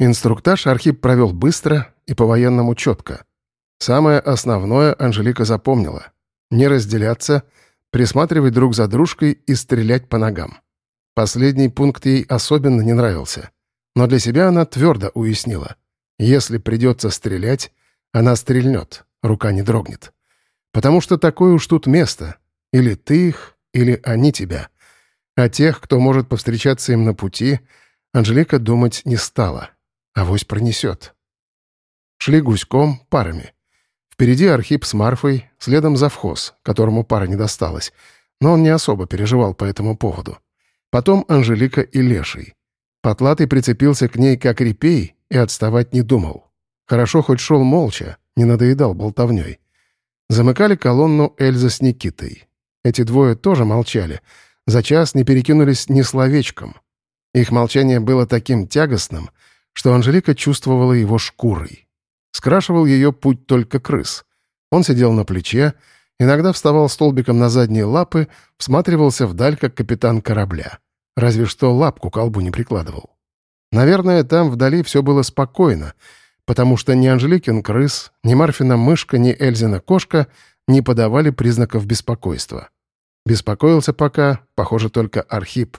Инструктаж Архип провел быстро и по-военному четко. Самое основное Анжелика запомнила. Не разделяться, присматривать друг за дружкой и стрелять по ногам. Последний пункт ей особенно не нравился. Но для себя она твердо уяснила. Если придется стрелять, она стрельнет, рука не дрогнет. Потому что такое уж тут место. Или ты их, или они тебя. А тех, кто может повстречаться им на пути, Анжелика думать не стала. Авось пронесет. Шли гуськом, парами. Впереди Архип с Марфой, следом завхоз, которому пара не досталась, но он не особо переживал по этому поводу. Потом Анжелика и Леший. Потлатый прицепился к ней как репей и отставать не думал. Хорошо хоть шел молча, не надоедал болтовней. Замыкали колонну Эльза с Никитой. Эти двое тоже молчали. За час не перекинулись ни словечком. Их молчание было таким тягостным, что Анжелика чувствовала его шкурой. Скрашивал ее путь только крыс. Он сидел на плече, иногда вставал столбиком на задние лапы, всматривался вдаль, как капитан корабля. Разве что лапку к колбу не прикладывал. Наверное, там вдали все было спокойно, потому что ни Анжеликин крыс, ни Марфина мышка, ни Эльзина кошка не подавали признаков беспокойства. Беспокоился пока, похоже, только Архип.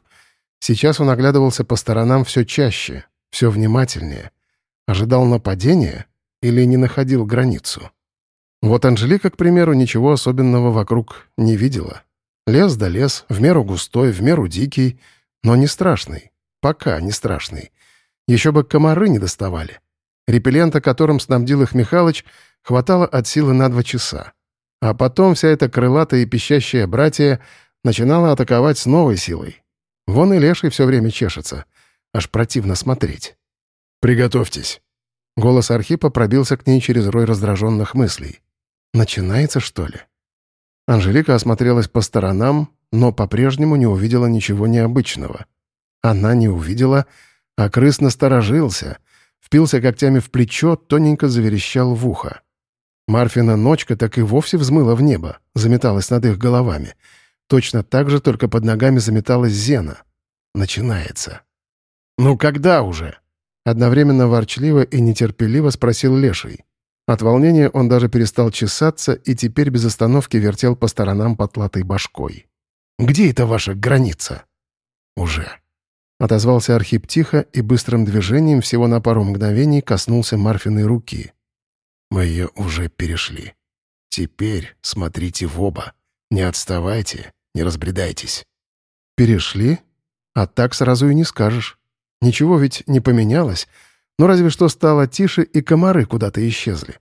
Сейчас он оглядывался по сторонам все чаще, все внимательнее. Ожидал нападения или не находил границу? Вот Анжелика, к примеру, ничего особенного вокруг не видела. Лес да лес, в меру густой, в меру дикий, но не страшный. Пока не страшный. Еще бы комары не доставали. Репеллента, которым снабдил их Михалыч, хватало от силы на два часа. А потом вся эта крылатая и пищащая братья начинала атаковать с новой силой. Вон и леший все время чешется. Аж противно смотреть. «Приготовьтесь». Голос Архипа пробился к ней через рой раздраженных мыслей. «Начинается, что ли?» Анжелика осмотрелась по сторонам, но по-прежнему не увидела ничего необычного. Она не увидела, а крыс насторожился, впился когтями в плечо, тоненько заверещал в ухо. Марфина ночка так и вовсе взмыла в небо, заметалась над их головами. Точно так же, только под ногами заметалась Зена. Начинается. «Ну когда уже?» Одновременно ворчливо и нетерпеливо спросил Леший. От волнения он даже перестал чесаться и теперь без остановки вертел по сторонам потлатой башкой. «Где это ваша граница?» «Уже». Отозвался Архип тихо и быстрым движением всего на пару мгновений коснулся Марфиной руки. «Мы ее уже перешли. Теперь смотрите в оба. Не отставайте, не разбредайтесь». «Перешли? А так сразу и не скажешь. Ничего ведь не поменялось, но разве что стало тише, и комары куда-то исчезли.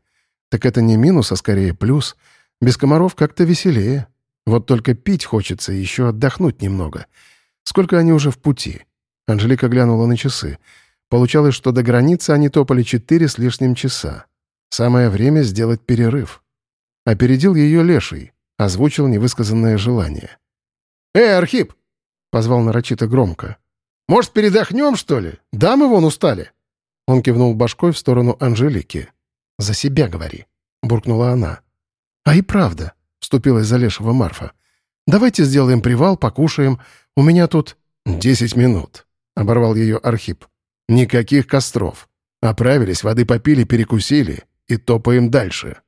Так это не минус, а скорее плюс. Без комаров как-то веселее. Вот только пить хочется и еще отдохнуть немного. Сколько они уже в пути?» Анжелика глянула на часы. Получалось, что до границы они топали четыре с лишним часа. Самое время сделать перерыв. Опередил ее леший, озвучил невысказанное желание. «Эй, Архип!» — позвал нарочито громко. Может, передохнем, что ли? Дамы вон устали». Он кивнул башкой в сторону Анжелики. «За себя говори», — буркнула она. «А и правда», — вступилась за Лешего Марфа. «Давайте сделаем привал, покушаем. У меня тут...» «Десять минут», — оборвал ее Архип. «Никаких костров. Оправились, воды попили, перекусили и топаем дальше».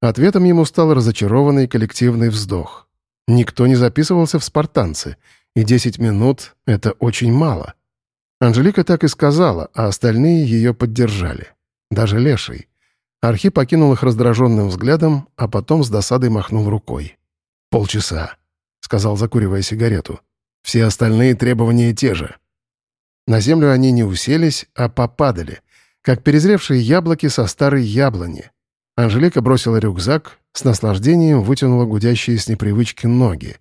Ответом ему стал разочарованный коллективный вздох. Никто не записывался в спартанцы — и 10 минут — это очень мало. Анжелика так и сказала, а остальные ее поддержали. Даже Леший. Архи покинул их раздраженным взглядом, а потом с досадой махнул рукой. «Полчаса», — сказал, закуривая сигарету. «Все остальные требования те же». На землю они не уселись, а попадали, как перезревшие яблоки со старой яблони. Анжелика бросила рюкзак, с наслаждением вытянула гудящие с непривычки ноги.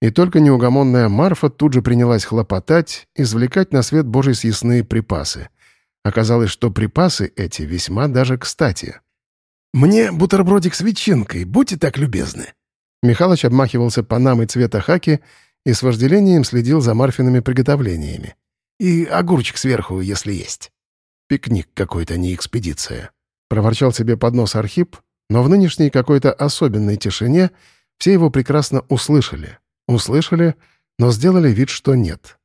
И только неугомонная Марфа тут же принялась хлопотать, извлекать на свет Божий съестные припасы. Оказалось, что припасы эти весьма даже кстати. «Мне бутербродик с ветчинкой, будьте так любезны». Михалыч обмахивался панамой цвета хаки и с вожделением следил за Марфиными приготовлениями. «И огурчик сверху, если есть». «Пикник какой-то, не экспедиция», — проворчал себе под нос Архип, но в нынешней какой-то особенной тишине все его прекрасно услышали. Услышали, но сделали вид, что нет.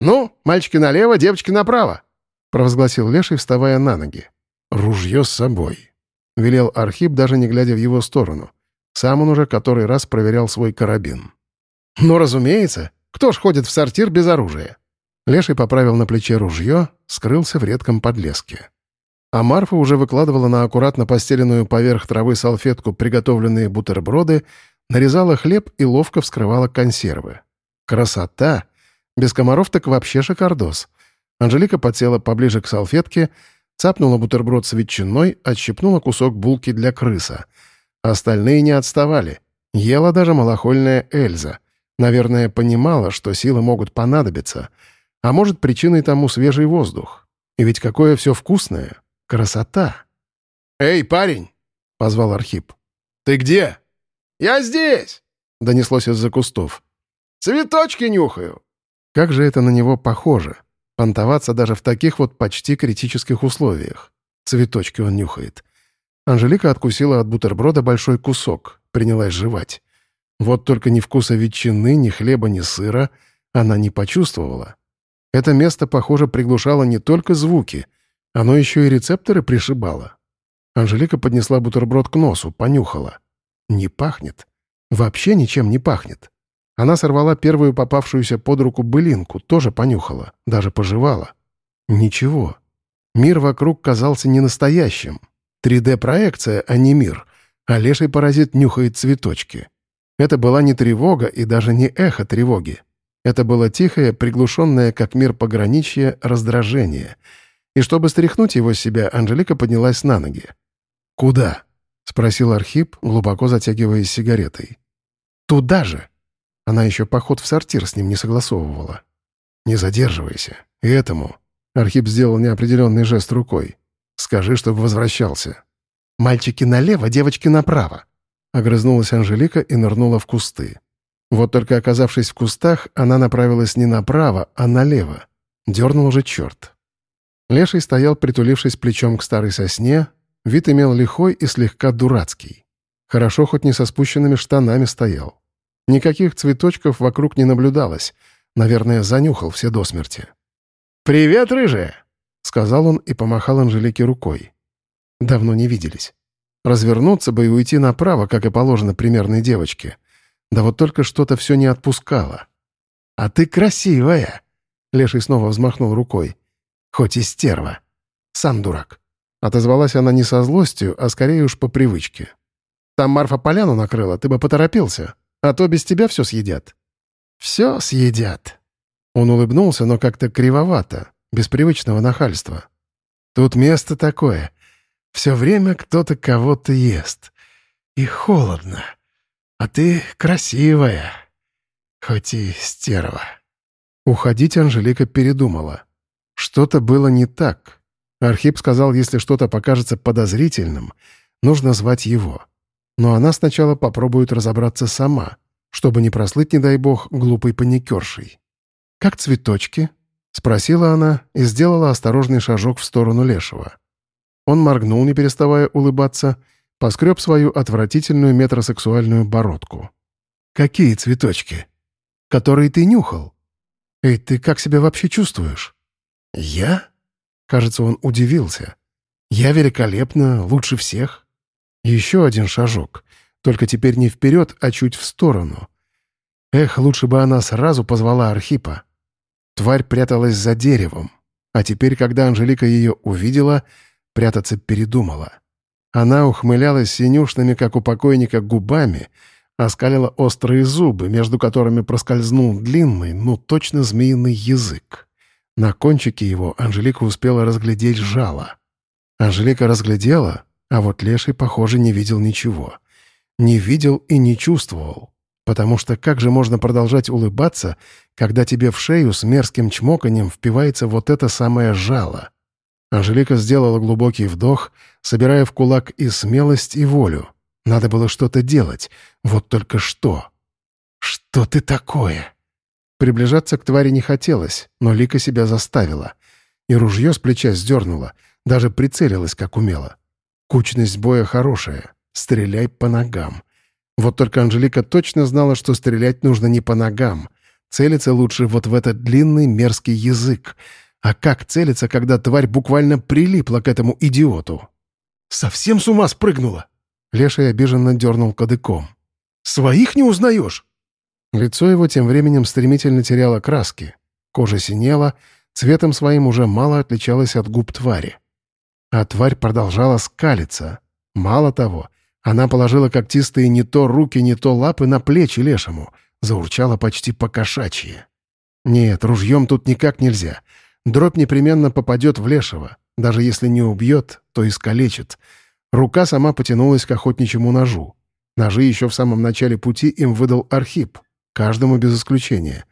«Ну, мальчики налево, девочки направо!» — провозгласил Леший, вставая на ноги. «Ружье с собой», — велел Архип, даже не глядя в его сторону. Сам он уже который раз проверял свой карабин. «Ну, разумеется. Кто ж ходит в сортир без оружия?» Леший поправил на плече ружье, скрылся в редком подлеске. А Марфа уже выкладывала на аккуратно постеленную поверх травы салфетку приготовленные бутерброды, нарезала хлеб и ловко вскрывала консервы. Красота! Без комаров так вообще шикардос. Анжелика подсела поближе к салфетке, цапнула бутерброд с ветчиной, отщипнула кусок булки для крыса. Остальные не отставали. Ела даже малохольная Эльза. Наверное, понимала, что силы могут понадобиться. А может, причиной тому свежий воздух. И ведь какое все вкусное. Красота. «Эй, парень!» — позвал Архип. «Ты где?» «Я здесь!» — донеслось из-за кустов. «Цветочки нюхаю!» Как же это на него похоже. Понтоваться даже в таких вот почти критических условиях. Цветочки он нюхает. Анжелика откусила от бутерброда большой кусок, принялась жевать. Вот только ни вкуса ветчины, ни хлеба, ни сыра она не почувствовала. Это место, похоже, приглушало не только звуки — оно еще и рецепторы пришибало. Анжелика поднесла бутерброд к носу, понюхала. Не пахнет. Вообще ничем не пахнет. Она сорвала первую попавшуюся под руку былинку, тоже понюхала, даже пожевала. Ничего. Мир вокруг казался ненастоящим. 3D-проекция, а не мир. А леший паразит нюхает цветочки. Это была не тревога и даже не эхо тревоги. Это было тихое, приглушенное, как мир пограничье, раздражение — и чтобы стряхнуть его с себя, Анжелика поднялась на ноги. «Куда?» — спросил Архип, глубоко затягиваясь сигаретой. «Туда же!» Она еще поход в сортир с ним не согласовывала. «Не задерживайся. И этому...» Архип сделал неопределенный жест рукой. «Скажи, чтобы возвращался». «Мальчики налево, девочки направо», — огрызнулась Анжелика и нырнула в кусты. Вот только оказавшись в кустах, она направилась не направо, а налево. Дернул уже черт. Леший стоял, притулившись плечом к старой сосне, вид имел лихой и слегка дурацкий. Хорошо хоть не со спущенными штанами стоял. Никаких цветочков вокруг не наблюдалось. Наверное, занюхал все до смерти. «Привет, рыжая!» — сказал он и помахал Анжелике рукой. Давно не виделись. Развернуться бы и уйти направо, как и положено примерной девочке. Да вот только что-то все не отпускало. «А ты красивая!» Леший снова взмахнул рукой. Хоть и стерва. Сам дурак. Отозвалась она не со злостью, а скорее уж по привычке. Там Марфа поляну накрыла, ты бы поторопился, а то без тебя все съедят. Все съедят. Он улыбнулся, но как-то кривовато, без привычного нахальства. Тут место такое. Все время кто-то кого-то ест. И холодно. А ты красивая. Хоть и стерва. Уходить Анжелика передумала. Что-то было не так. Архип сказал, если что-то покажется подозрительным, нужно звать его. Но она сначала попробует разобраться сама, чтобы не прослыть, не дай бог, глупой паникершей. «Как цветочки?» — спросила она и сделала осторожный шажок в сторону Лешего. Он моргнул, не переставая улыбаться, поскреб свою отвратительную метросексуальную бородку. «Какие цветочки?» «Которые ты нюхал. Эй, ты как себя вообще чувствуешь?» «Я?» Кажется, он удивился. «Я великолепно, лучше всех». Еще один шажок. Только теперь не вперед, а чуть в сторону. Эх, лучше бы она сразу позвала Архипа. Тварь пряталась за деревом. А теперь, когда Анжелика ее увидела, прятаться передумала. Она ухмылялась синюшными, как у покойника, губами, оскалила острые зубы, между которыми проскользнул длинный, ну точно змеиный язык. На кончике его Анжелика успела разглядеть жало. Анжелика разглядела, а вот Леший, похоже, не видел ничего. Не видел и не чувствовал. Потому что как же можно продолжать улыбаться, когда тебе в шею с мерзким чмоканием впивается вот это самое жало? Анжелика сделала глубокий вдох, собирая в кулак и смелость, и волю. Надо было что-то делать. Вот только что. «Что ты такое?» Приближаться к твари не хотелось, но Лика себя заставила. И ружье с плеча сдернула, даже прицелилась, как умела. Кучность боя хорошая. Стреляй по ногам. Вот только Анжелика точно знала, что стрелять нужно не по ногам. Целиться лучше вот в этот длинный мерзкий язык. А как целиться, когда тварь буквально прилипла к этому идиоту? «Совсем с ума спрыгнула!» Леший обиженно дернул кадыком. «Своих не узнаешь?» Лицо его тем временем стремительно теряло краски. Кожа синела, цветом своим уже мало отличалась от губ твари. А тварь продолжала скалиться. Мало того, она положила когтистые не то руки, не то лапы на плечи лешему, заурчала почти по-кошачьи. Нет, ружьем тут никак нельзя. Дробь непременно попадет в лешего. Даже если не убьет, то искалечит. Рука сама потянулась к охотничьему ножу. Ножи еще в самом начале пути им выдал Архип. Каждому без исключения.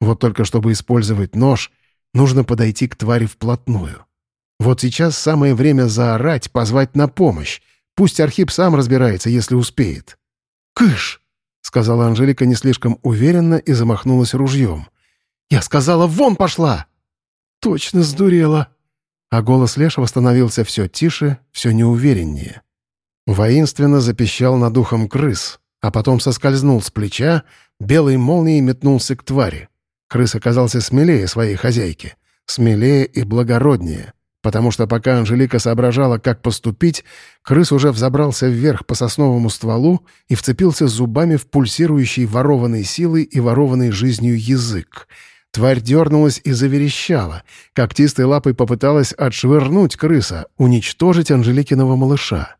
Вот только чтобы использовать нож, нужно подойти к твари вплотную. Вот сейчас самое время заорать, позвать на помощь. Пусть Архип сам разбирается, если успеет. «Кыш!» — сказала Анжелика не слишком уверенно и замахнулась ружьем. «Я сказала, вон пошла!» «Точно сдурела!» А голос Лешего становился все тише, все неувереннее. Воинственно запищал над ухом крыс, а потом соскользнул с плеча, белой молнией метнулся к твари. Крыс оказался смелее своей хозяйки, смелее и благороднее потому что пока Анжелика соображала, как поступить, крыс уже взобрался вверх по сосновому стволу и вцепился зубами в пульсирующий ворованной силой и ворованной жизнью язык. Тварь дернулась и заверещала. Когтистой лапой попыталась отшвырнуть крыса, уничтожить Анжеликиного малыша.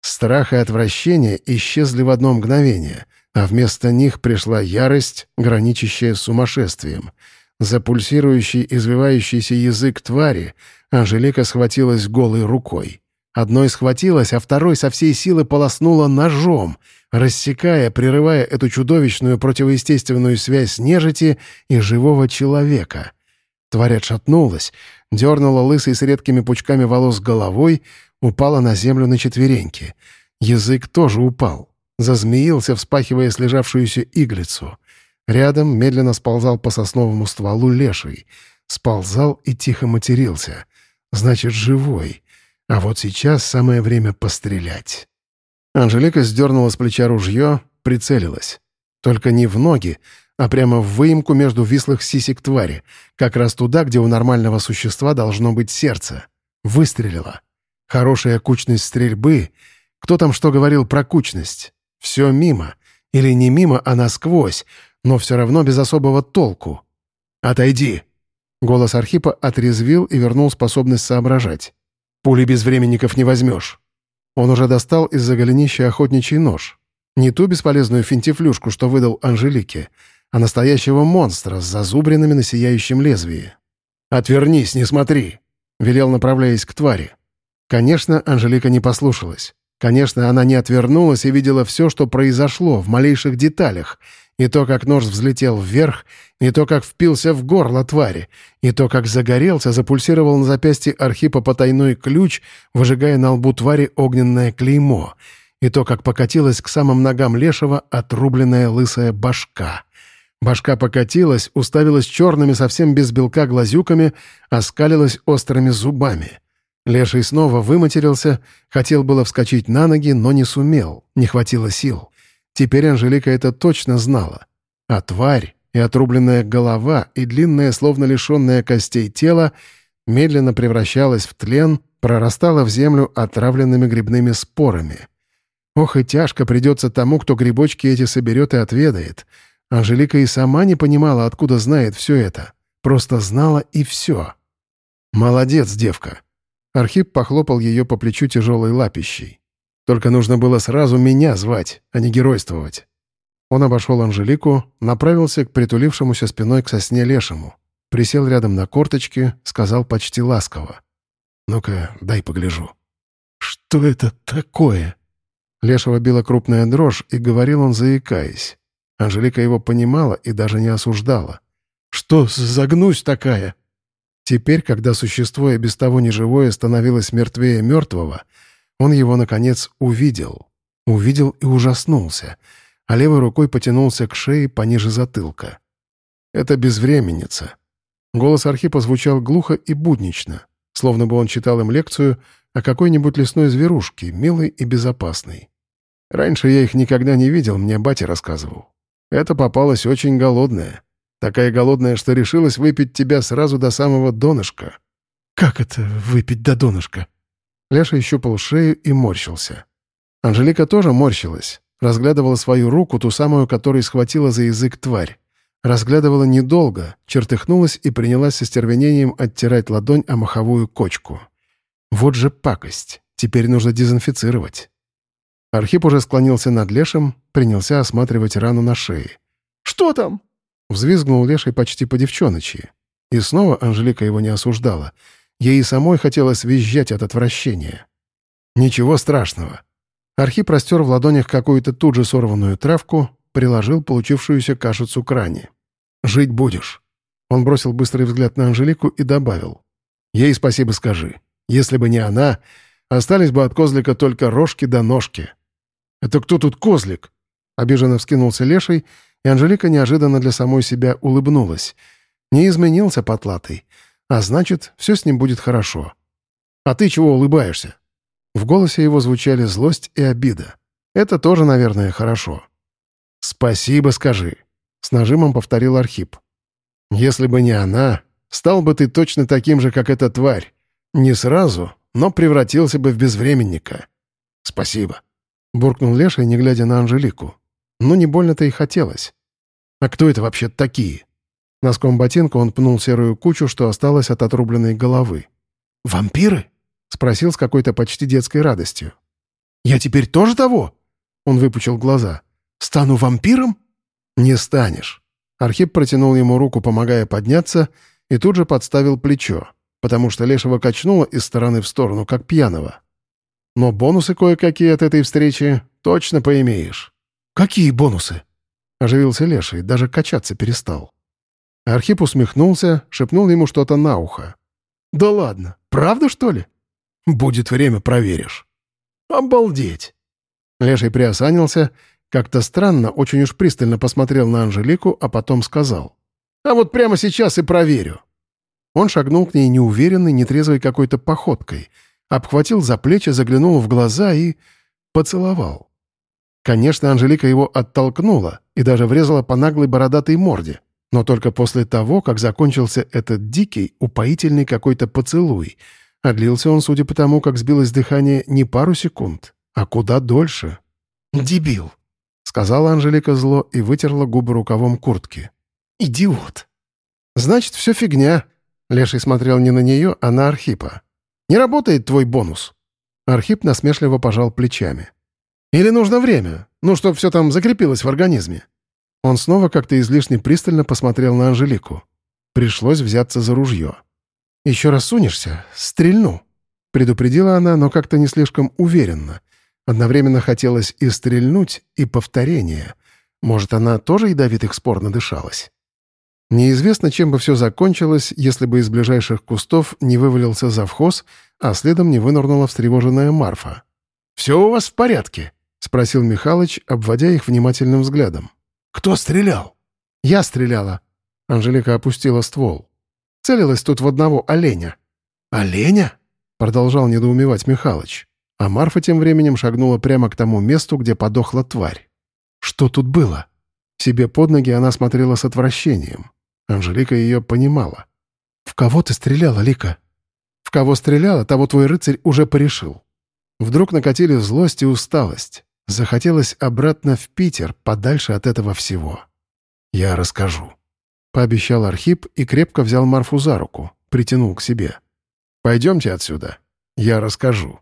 Страх и отвращение исчезли в одно мгновение, а вместо них пришла ярость, граничащая с сумасшествием. За пульсирующий, извивающийся язык твари Анжелика схватилась голой рукой. Одной схватилась, а второй со всей силы полоснула ножом, рассекая, прерывая эту чудовищную противоестественную связь нежити и живого человека. Тварь отшатнулась, дернула лысой с редкими пучками волос головой, упала на землю на четвереньки. Язык тоже упал, зазмеился, вспахивая слежавшуюся иглицу. Рядом медленно сползал по сосновому стволу леший. Сползал и тихо матерился — Значит, живой. А вот сейчас самое время пострелять. Анжелика сдернула с плеча ружье, прицелилась. Только не в ноги, а прямо в выемку между вислых сисек твари, как раз туда, где у нормального существа должно быть сердце. Выстрелила. Хорошая кучность стрельбы. Кто там что говорил про кучность? Все мимо. Или не мимо, а насквозь, но все равно без особого толку. «Отойди!» Голос Архипа отрезвил и вернул способность соображать. «Пули без временников не возьмешь». Он уже достал из-за голенища охотничий нож. Не ту бесполезную финтифлюшку, что выдал Анжелике, а настоящего монстра с зазубринами на сияющем лезвии. «Отвернись, не смотри!» — велел, направляясь к твари. Конечно, Анжелика не послушалась. Конечно, она не отвернулась и видела все, что произошло, в малейших деталях — и то, как нож взлетел вверх, и то, как впился в горло твари, и то, как загорелся, запульсировал на запястье Архипа потайной ключ, выжигая на лбу твари огненное клеймо, и то, как покатилась к самым ногам Лешего отрубленная лысая башка. Башка покатилась, уставилась черными, совсем без белка глазюками, оскалилась острыми зубами. Леший снова выматерился, хотел было вскочить на ноги, но не сумел, не хватило сил. Теперь Анжелика это точно знала. А тварь и отрубленная голова, и длинное, словно лишенное костей тело, медленно превращалась в тлен, прорастала в землю отравленными грибными спорами. Ох и тяжко придется тому, кто грибочки эти соберет и отведает. Анжелика и сама не понимала, откуда знает все это. Просто знала и все. «Молодец, девка!» Архип похлопал ее по плечу тяжелой лапищей. Только нужно было сразу меня звать, а не геройствовать. Он обошел Анжелику, направился к притулившемуся спиной к сосне лешему. Присел рядом на корточки, сказал почти ласково. «Ну-ка, дай погляжу». «Что это такое?» Лешего била крупная дрожь, и говорил он, заикаясь. Анжелика его понимала и даже не осуждала. «Что за гнусь такая?» Теперь, когда существо и без того неживое становилось мертвее мертвого, он его, наконец, увидел. Увидел и ужаснулся, а левой рукой потянулся к шее пониже затылка. Это безвременница. Голос Архипа звучал глухо и буднично, словно бы он читал им лекцию о какой-нибудь лесной зверушке, милой и безопасной. Раньше я их никогда не видел, мне батя рассказывал. Это попалась очень голодная. Такая голодная, что решилась выпить тебя сразу до самого донышка». «Как это выпить до донышка?» Леша щупал шею и морщился. Анжелика тоже морщилась, разглядывала свою руку, ту самую, которой схватила за язык тварь. Разглядывала недолго, чертыхнулась и принялась со стервенением оттирать ладонь о маховую кочку. Вот же пакость. Теперь нужно дезинфицировать. Архип уже склонился над Лешем, принялся осматривать рану на шее. «Что там?» Взвизгнул Леший почти по девчоночи. И снова Анжелика его не осуждала. Ей самой хотелось визжать от отвращения. «Ничего страшного». Архип растер в ладонях какую-то тут же сорванную травку, приложил получившуюся кашицу к ране. «Жить будешь». Он бросил быстрый взгляд на Анжелику и добавил. «Ей спасибо скажи. Если бы не она, остались бы от козлика только рожки да ножки». «Это кто тут козлик?» Обиженно вскинулся Леший, и Анжелика неожиданно для самой себя улыбнулась. Не изменился потлатый, а значит, все с ним будет хорошо. «А ты чего улыбаешься?» В голосе его звучали злость и обида. Это тоже, наверное, хорошо. «Спасибо, скажи», — с нажимом повторил Архип. «Если бы не она, стал бы ты точно таким же, как эта тварь. Не сразу, но превратился бы в безвременника. Спасибо», — буркнул Леша, не глядя на Анжелику. «Ну, не больно-то и хотелось. А кто это вообще такие?» Носком ботинка он пнул серую кучу, что осталось от отрубленной головы. «Вампиры?» — спросил с какой-то почти детской радостью. «Я теперь тоже того?» Он выпучил глаза. «Стану вампиром?» «Не станешь». Архип протянул ему руку, помогая подняться, и тут же подставил плечо, потому что Лешего качнуло из стороны в сторону, как пьяного. «Но бонусы кое-какие от этой встречи точно поимеешь». «Какие бонусы?» — оживился Леший, даже качаться перестал. Архип усмехнулся, шепнул ему что-то на ухо. «Да ладно, правда, что ли?» «Будет время, проверишь». «Обалдеть!» Леший приосанился как-то странно, очень уж пристально посмотрел на Анжелику, а потом сказал. «А вот прямо сейчас и проверю». Он шагнул к ней неуверенной, нетрезвой какой-то походкой, обхватил за плечи, заглянул в глаза и... поцеловал. Конечно, Анжелика его оттолкнула и даже врезала по наглой бородатой морде, но только после того, как закончился этот дикий, упоительный какой-то поцелуй, а он, судя по тому, как сбилось дыхание, не пару секунд, а куда дольше. «Дебил», сказала Анжелика зло и вытерла губы рукавом куртки. «Идиот!» «Значит, все фигня». Леший смотрел не на нее, а на Архипа. «Не работает твой бонус». Архип насмешливо пожал плечами. «Или нужно время? Ну, чтобы все там закрепилось в организме». Он снова как-то излишне пристально посмотрел на Анжелику. Пришлось взяться за ружье. «Еще раз сунешься, стрельну», — предупредила она, но как-то не слишком уверенно — Одновременно хотелось и стрельнуть, и повторение. Может, она тоже ядовитых спор надышалась? Неизвестно, чем бы все закончилось, если бы из ближайших кустов не вывалился завхоз, а следом не вынырнула встревоженная Марфа. «Все у вас в порядке?» — спросил Михалыч, обводя их внимательным взглядом. «Кто стрелял?» «Я стреляла». Анжелика опустила ствол. Целилась тут в одного оленя. «Оленя?» — продолжал недоумевать Михалыч. А Марфа тем временем шагнула прямо к тому месту, где подохла тварь. Что тут было? Себе под ноги она смотрела с отвращением. Анжелика ее понимала. «В кого ты стреляла, Лика?» «В кого стреляла, того твой рыцарь уже порешил». Вдруг накатили злость и усталость. Захотелось обратно в Питер, подальше от этого всего. «Я расскажу», — пообещал Архип и крепко взял Марфу за руку, притянул к себе. «Пойдемте отсюда. Я расскажу».